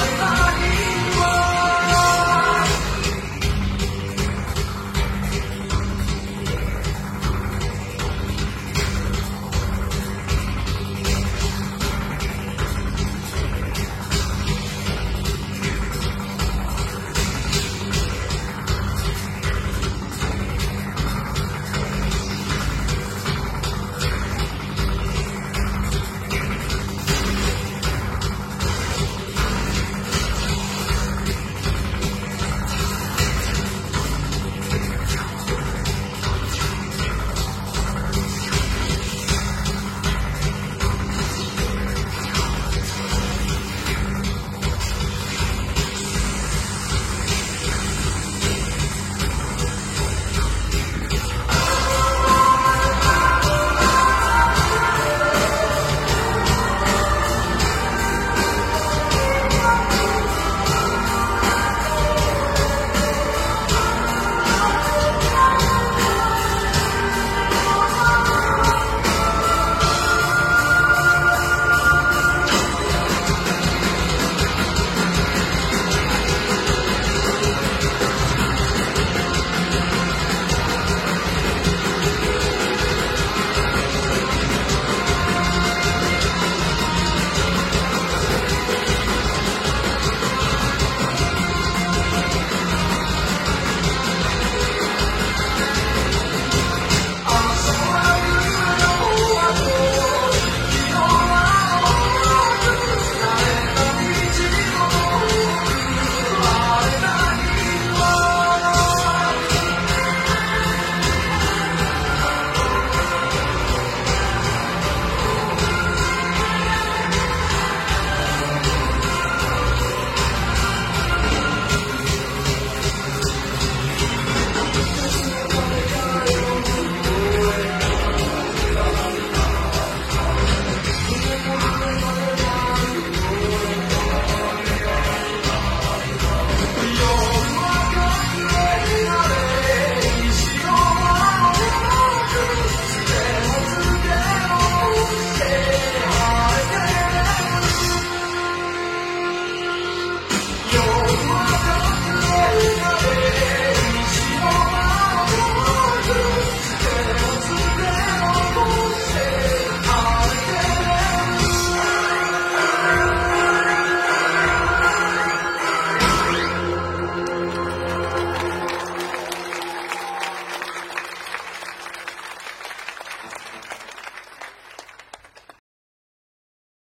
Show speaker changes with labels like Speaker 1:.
Speaker 1: Bye.